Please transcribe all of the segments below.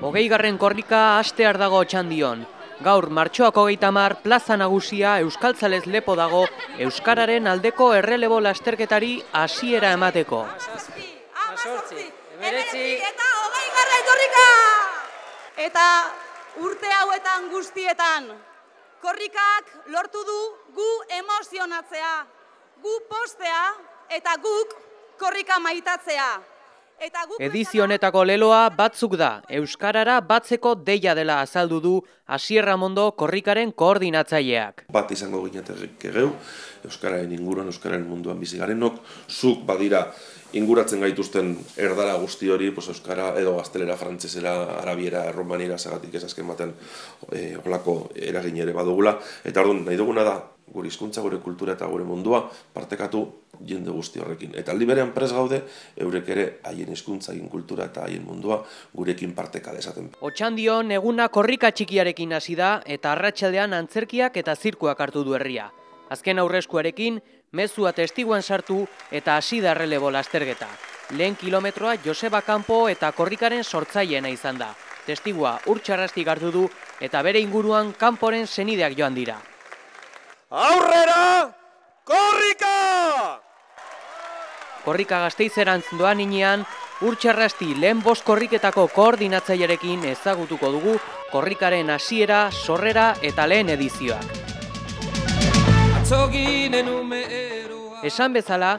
Hogei garren korrika astear dago txandion. Gaur martxoak hogeita mar plaza nagusia Euskaltzalez lepo dago Euskararen aldeko errelebo lasterketari hasiera emateko. Amazortzi, emeretzi eta hogei garren korrika! Eta urte hauetan guztietan, korrikak lortu du gu emozionatzea, gu postea eta guk korrika maitatzea. Eta guk Edizio honetako leloa batzuk da, Euskarara batzeko deia dela azaldu du Asierra Mondo korrikaren koordinatzaileak. bat izango ginetek geu, Euskararen inguruan, Euskararen munduan bizi garenok, zuk badira inguratzen gaituzten erdara guzti hori, pues Euskara edo gaztelera, frantzesera, arabiera, romaniera, zagatik ez azken baten e, olako eragin ere badugula. Eta orduan, nahi duguna da, gure hizkuntza, gure kultura eta gure mundua partekatu jende guzti horrekin. Eta aldi berean pres gaude, eurek ere haien hizkuntza, haien kultura eta haien mundua gurekin parteka desaten. Otxandion eguna korrika txikiarekin hasi da eta arratsaldean antzerkiak eta zirkuak hartu du herria. Azken aurreskuarekin, mezua testiguan sartu eta hasi da errelebo lastergeta. Lehen kilometroa Joseba Campo eta korrikaren sortzaileena izan da. Testigua urtsarrastik hartu du eta bere inguruan kanporen senideak joan dira. Aurrera! Korrika! Korrika gazteizerantz doan inean, urtsarrasti lehen bost korriketako koordinatzailearekin ezagutuko dugu korrikaren hasiera, sorrera eta lehen edizioak. Esan bezala,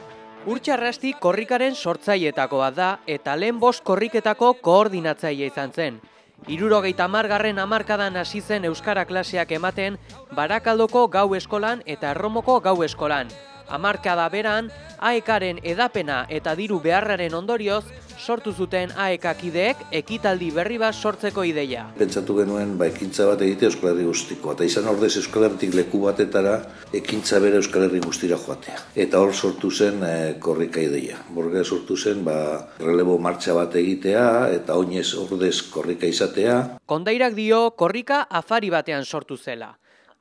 urtsarrasti korrikaren sortzailetako bat da eta lehen bost korriketako koordinatzaile izan zen. Irurogeita margarren amarkadan hasi zen Euskara klaseak ematen Barakaldoko gau eskolan eta Erromoko gau eskolan. Hamarkada beran, AEKaren edapena eta diru beharraren ondorioz, sortu zuten AEK kideek ekitaldi berri bat sortzeko ideia. Pentsatu genuen ba, ekintza bat egite Euskal Herri guztiko. Eta izan ordez Euskal Herritik leku batetara ekintza bere Euskal Herri guztira joatea. Eta hor sortu zen e, korrika ideia. Borga sortu zen ba, relebo martxa bat egitea eta oinez ordez korrika izatea. Kondairak dio korrika afari batean sortu zela.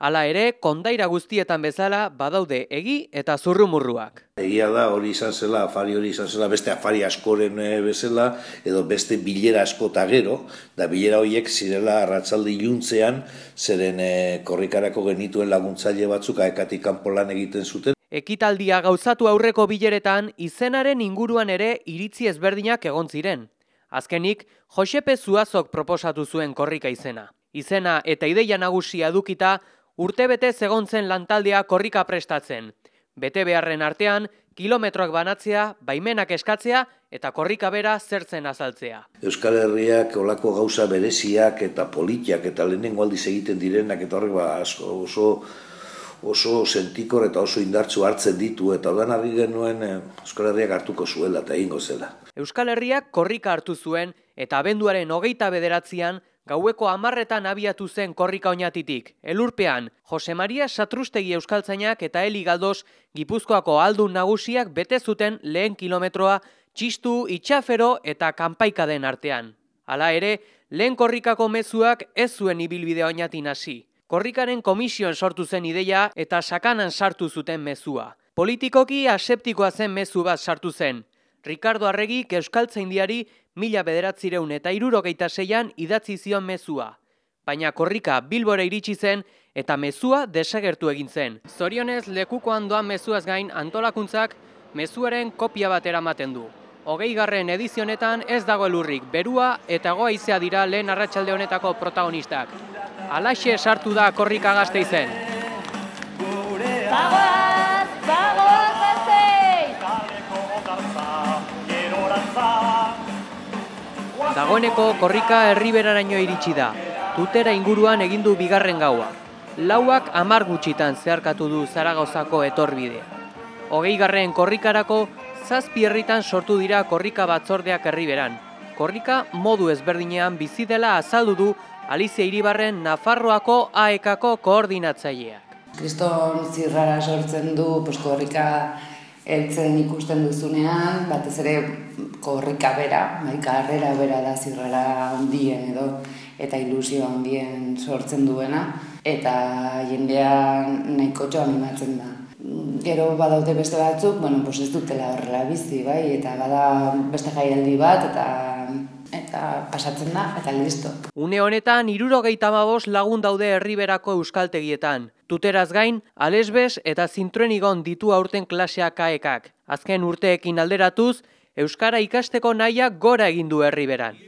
Hala ere, kondaira guztietan bezala badaude egi eta zurrumurruak. Egia da hori izan zela, afari hori izan zela, beste afari askoren eh, bezala, edo beste bilera asko eta gero, da bilera horiek zirela arratzalde iluntzean, zeren eh, korrikarako genituen laguntzaile batzuk aekatik kanpo lan egiten zuten, Ekitaldia gauzatu aurreko bileretan izenaren inguruan ere iritzi ezberdinak egon ziren. Azkenik, Josepe Zuazok proposatu zuen korrika izena. Izena eta ideia nagusia edukita, urtebete egon zen lantaldea korrika prestatzen. Bete beharren artean, kilometroak banatzea, baimenak eskatzea eta korrika bera zertzen azaltzea. Euskal Herriak olako gauza bereziak eta politiak eta lehenengo aldiz egiten direnak eta horrek ba, asko, oso oso sentikor eta oso indartsu hartzen ditu eta odan argi genuen eh, Euskal Herriak hartuko zuela eta egingo zela. Euskal Herriak korrika hartu zuen eta abenduaren hogeita bederatzean gaueko amarretan abiatu zen korrika oinatitik. Elurpean, Jose Maria Satrustegi Euskaltzainak eta Eli Galdos Gipuzkoako aldun nagusiak bete zuten lehen kilometroa txistu, itxafero eta kanpaikaden artean. Hala ere, lehen korrikako mezuak ez zuen ibilbide oinatin hasi. Korrikaren komisioan sortu zen ideia eta sakanan sartu zuten mezua. Politikoki aseptikoa zen mezu bat sartu zen. Ricardo Arregik Euskaltzaindiari mila bederatzireun eta irurogeita zeian idatzi zion mezua. Baina korrika bilbora iritsi zen eta mezua desagertu egin zen. Zorionez lekukoan doan mezuaz gain antolakuntzak mezuaren kopia bat eramaten du. Hogei garren edizionetan ez dago elurrik, berua eta goaizea dira lehen arratsalde honetako protagonistak. Alaxe sartu da korrika gazte izen. Dagoeneko korrika herriberaraino iritsi da. Tutera inguruan egin du bigarren gaua. Lauak hamar gutxitan zeharkatu du Zaragozako etorbide. Hogei garren korrikarako zazpi herritan sortu dira korrika batzordeak herriberan. Korrika modu ezberdinean bizi dela azaldu du Alizia Iribarren Nafarroako AEKako koordinatzaileak. Kriston zirrara sortzen du, pues, korrika heltzen ikusten duzunean, batez ere korrika bera, bai, karrera bera da zirrara handien edo, eta ilusio handien sortzen duena, eta jendean nahiko animatzen da. Gero badaude beste batzuk, bueno, pues ez dutela horrela bizi, bai, eta bada beste jaialdi bat, eta eta pasatzen da, eta listo. Une honetan, irurogeita mabos lagun daude herriberako euskaltegietan. Tuteraz gain, alesbes eta zintruenigon ditu aurten klaseak aekak. Azken urteekin alderatuz, Euskara ikasteko naia gora egin du herriberan.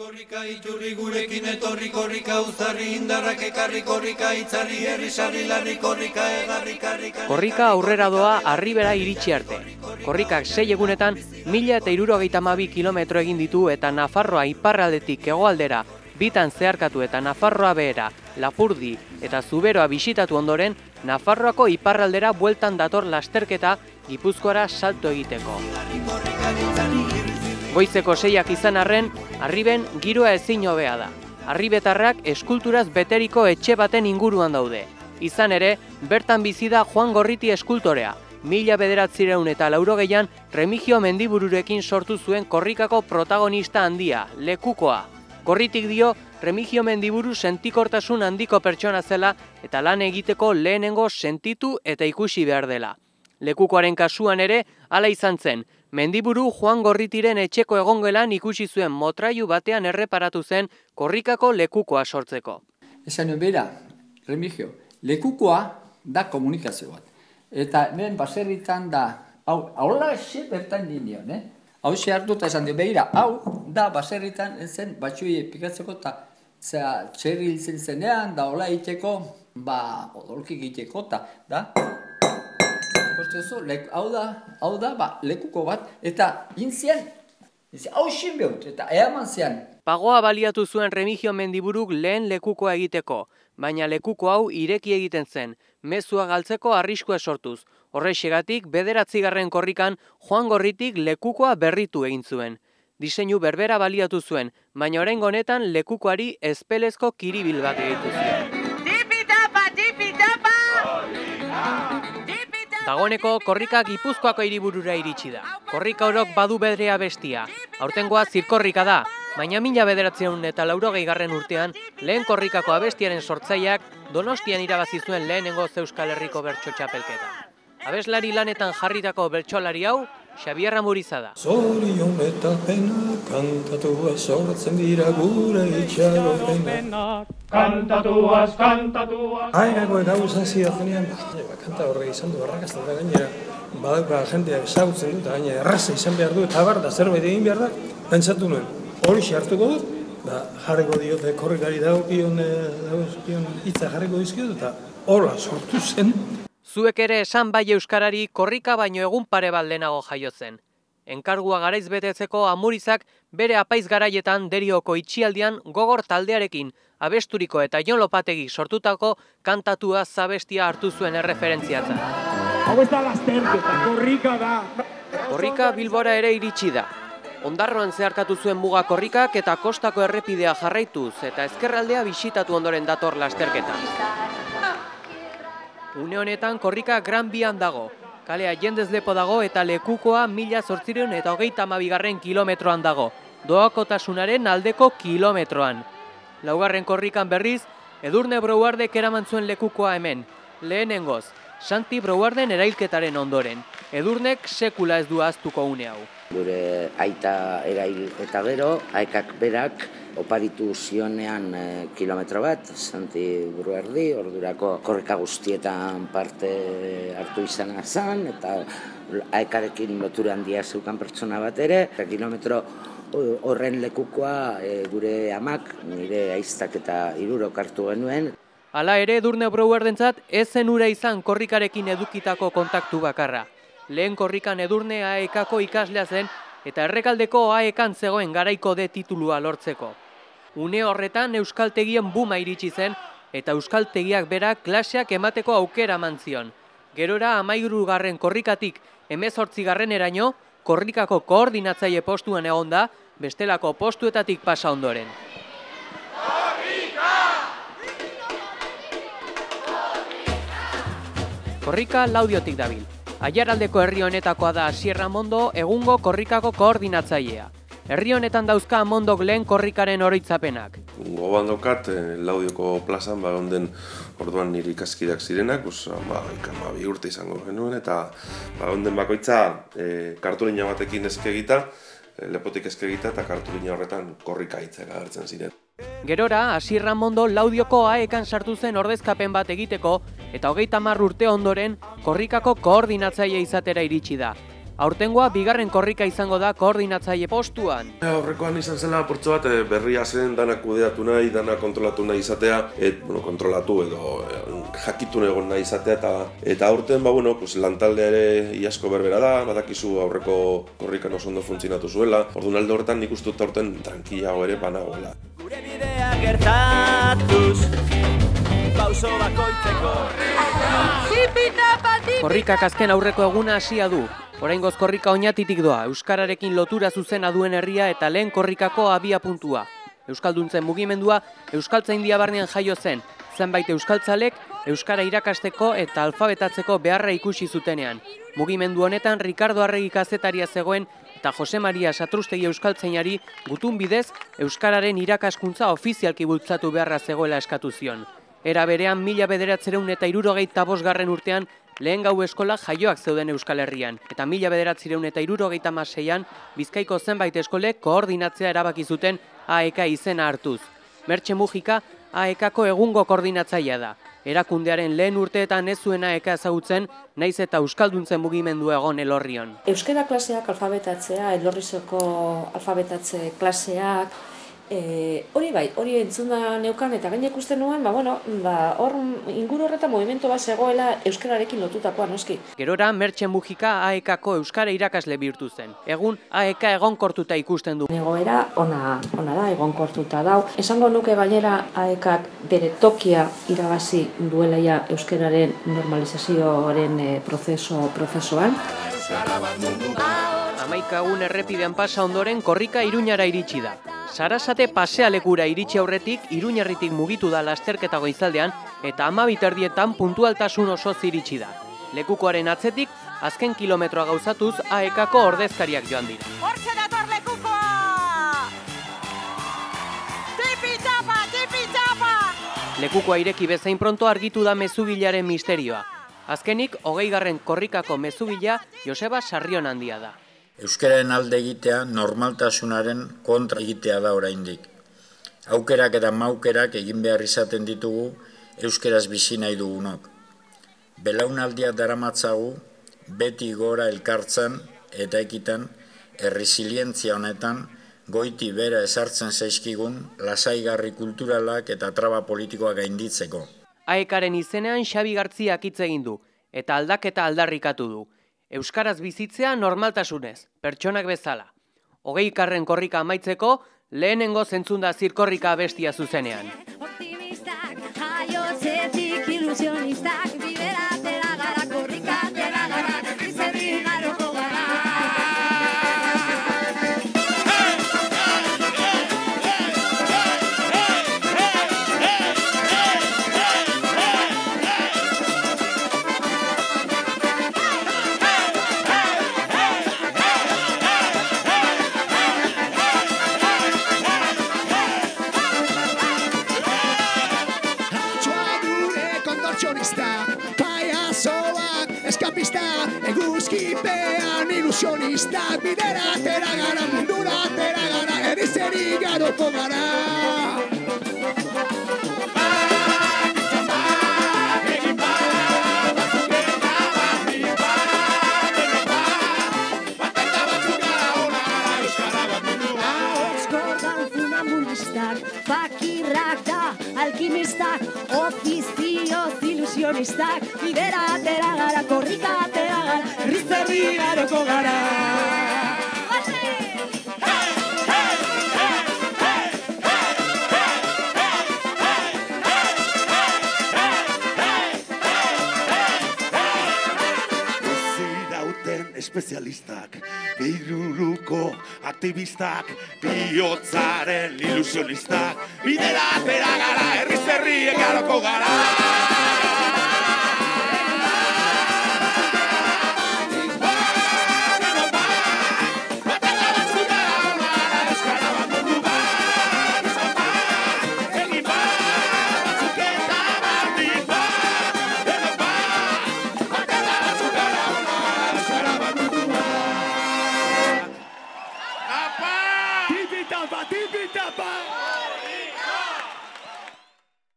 Korrika iturri gurekin etorri korrika uztarri indarrak ekarri korrika itzarri herri sarri larri korrika egarri karrika Korrika aurrera doa arribera iritsi arte. Korrikak sei egunetan mila eta irurogeita mabi kilometro egin ditu eta Nafarroa iparraldetik hegoaldera bitan zeharkatu eta Nafarroa behera, Lapurdi eta Zuberoa bisitatu ondoren, Nafarroako iparraldera bueltan dator lasterketa Gipuzkoara salto egiteko. Goizeko seiak izan arren, arriben giroa ezin hobea da. Arribetarrak eskulturaz beteriko etxe baten inguruan daude. Izan ere, bertan bizi da Juan Gorriti eskultorea. Mila bederatzireun eta laurogeian Remigio Mendibururekin sortu zuen korrikako protagonista handia, lekukoa. Gorritik dio, Remigio Mendiburu sentikortasun handiko pertsona zela eta lan egiteko lehenengo sentitu eta ikusi behar dela. Lekukoaren kasuan ere, hala izan zen, Mendiburu Juan Gorritiren etxeko egongelan ikusi zuen motraiu batean erreparatu zen korrikako lekukoa sortzeko. Esan bera, Remigio, lekukoa da komunikazio bat. Eta nien baserritan da, hau, haula bertan nion, eh? Hau xe hartu eta esan dio, behira, hau da baserritan zen batxui pikatzeko eta zera txerri hiltzen zenean, da hola iteko, ba, odolkik iteko, eta da, Kostezu, lek, hau da, hau da, ba, lekuko bat, eta intzian, hau xin behut, eta eaman zian, Pagoa baliatu zuen Remigio Mendiburuk lehen lekukoa egiteko, baina lekuko hau ireki egiten zen, mezua galtzeko arriskua sortuz. Horrexegatik, bederatzigarren korrikan Juan Gorritik lekukoa berritu egin zuen. Diseinu berbera baliatu zuen, baina orain honetan lekukoari espelezko kiribil bat egitu zuen. Dagoneko korrika gipuzkoako hiriburura iritsi da. Korrika orok badu bedrea bestia. Aurtengoa zirkorrika da, baina mila bederatzen eta laurogei garren urtean, lehen korrikako abestiaren sortzaileak donostian irabazi zuen lehenengo Euskal Herriko bertso txapelketa. Abeslari lanetan jarritako bertsolari hau, Xabier Ramuriza da. Zorion eta pena kantatua sortzen dira gure itxaropena. Kantatuaz, kantatuaz. Aigako gauza zidazenean, ba, kanta horre izan du arrakazta eta gainera badauka jendeak ezagutzen dut, eta gainera erraza izan behar du, eta bar da zerbait egin behar da, pentsatu nuen, hori hartuko dut, ba, jarriko diote korrikari dagokion, eh, dagokion hitza jarriko dizkiot, eta hola sortu zen, Zuek ere esan bai euskarari korrika baino egun pare bat lehenago jaio zen. Enkargua garaiz betetzeko amurizak bere apaiz garaietan derioko itxialdian gogor taldearekin abesturiko eta Jon Lopategi sortutako kantatua zabestia hartu zuen erreferentziatzen. Hau ez da lasterketa, korrika da. Korrika Bilbora ere iritsi da. Ondarroan zeharkatu zuen muga korrikak eta kostako errepidea jarraituz eta ezkerraldea bisitatu ondoren dator lasterketa. Une honetan korrika Gran Bian dago. Kalea jendez lepo dago eta lekukoa mila zortzireun eta hogeita amabigarren kilometroan dago. Doakotasunaren aldeko kilometroan. Laugarren korrikan berriz, Edurne Brouardek eraman zuen lekukoa hemen. Lehenengoz, Santi Brouarden erailketaren ondoren. Edurnek sekula ez du aztuko une hau. Gure aita erail eta gero, aekak berak oparitu zionean e, kilometro bat, Santi Bruerdi, ordurako korrika guztietan parte hartu izan zen, eta aekarekin lotura handia zeukan pertsona bat ere, eta kilometro horren lekukoa e, gure amak, nire aiztak eta irurok hartu genuen, Hala ere, Edurne Brouardentzat ez zen ura izan korrikarekin edukitako kontaktu bakarra. Lehen korrikan Edurne AEKako ikaslea zen eta errekaldeko AEKan zegoen garaiko de titulua lortzeko. Une horretan Euskaltegien buma iritsi zen eta Euskaltegiak berak klaseak emateko aukera mantzion. Gerora amairu garren korrikatik emezortzi garren eraino, korrikako koordinatzaile postuan egon da, bestelako postuetatik pasa ondoren. Korrika laudiotik dabil. Aiaraldeko herri honetakoa da Sierra Mondo egungo korrikako koordinatzailea. Herri honetan dauzka Amondok lehen korrikaren oroitzapenak. Goban dokat, eh, laudioko plazan, ba, onden orduan niri ikaskidak zirenak, pues, ba, ikama bi urte izango genuen, eta ba, onden bakoitza e, kartulina batekin eskegita, lepotik eskegita eta kartulina horretan korrika hitzak agertzen ziren. Gerora, Asir Ramondo laudioko aekan sartu zen ordezkapen bat egiteko eta hogeita mar urte ondoren korrikako koordinatzaile izatera iritsi da. Aurtengoa bigarren korrika izango da koordinatzaile postuan. Aurrekoan izan zela portzo bat eh, berria zen dana kudeatu nahi, dana kontrolatu nahi izatea, et, bueno, kontrolatu edo eh, jakitun egon nahi izatea eta eta aurten ba bueno, pues lantaldea ere iasko berbera da, badakizu aurreko korrikan oso ondo funtzionatu zuela. Orduan alde horretan nik uste dut aurten tranquilago ere banagoela. Gure bidea gertatuz pauso bakoitzeko Korrikak azken aurreko eguna hasia du. Oraingoz korrika oinatitik doa, Euskararekin lotura zuzena duen herria eta lehen korrikako abia puntua. Euskalduntzen mugimendua Euskaltzaindia barnean jaio zen, zenbait Euskaltzalek Euskara irakasteko eta alfabetatzeko beharra ikusi zutenean. Mugimendu honetan Ricardo Arregi kazetaria zegoen eta Jose Maria Satrustegi Euskaltzainari gutun bidez Euskararen irakaskuntza ofizialki bultzatu beharra zegoela eskatu zion. Era berean mila bederatzereun eta irurogeita bosgarren urtean lehen gau eskola jaioak zeuden Euskal Herrian, eta mila bederatzireun eta irurogeita maseian, bizkaiko zenbait eskolek koordinatzea erabaki zuten AEK izena hartuz. Mertxe Mujika AEKako egungo koordinatzaia da. Erakundearen lehen urteetan ez zuen AEK ezagutzen, naiz eta Euskalduntzen mugimendu egon elorrion. Euskara klaseak alfabetatzea, elorrizoko alfabetatze klaseak, E, hori bai, hori entzuna neukan eta gaine ikusten nuen, ba, bueno, ba, hor inguru horretan movimento bat zegoela euskararekin lotutakoa noski. Gerora, Mertxe Mujika AEKako euskara irakasle bihurtu zen. Egun, AEK egonkortuta ikusten du. Negoera, ona, ona da, egonkortuta dau. Esango nuke gainera AEKak bere tokia irabazi duela ja euskararen normalizazioaren e, prozeso, prozesoan. Amaikagun errepidean pasa ondoren korrika iruñara iritsi da. Sarasate pasealekura iritsi aurretik iruñerritik mugitu da lasterketa goizaldean eta ama biterdietan puntualtasun oso ziritsi da. Lekukoaren atzetik, azken kilometroa gauzatuz aekako ordezkariak joan dira. Hortxe dator lekukoa! Tipi txapa, tipi txapa! Lekukoa ireki bezain pronto argitu da mezubilaren misterioa. Azkenik, hogei garren korrikako mezubila Joseba Sarrion handia da. Euskararen alde egitea normaltasunaren kontra egitea da oraindik. Aukerak eta maukerak egin behar izaten ditugu euskeraz bizi nahi dugunok. Belaunaldia daramatzagu beti gora elkartzen eta ekitan erresilientzia honetan goiti bera esartzen zaizkigun lasaigarri kulturalak eta traba politikoak gainditzeko. Aekaren izenean Xabi Gartziak hitz egin du eta aldaketa aldarrikatu du. Euskaraz bizitzea normaltasunez, pertsonak bezala. Hogei karren korrika amaitzeko, lehenengo zentzunda zirkorrika bestia zuzenean. Optimistak, jaiotzetik ilusionistak, ilusionistak bidera atera gara, mundura atera gara, erizeri garoko gara. Fakirrak da, alkimistak, ofizioz ilusionistak, bidera atera gara, korrika rizerri garoko gara. espezialistak, Iruruko aktivistak, bihotzaren ilusionistak, bidera atera gara, herri zerri egaroko gara.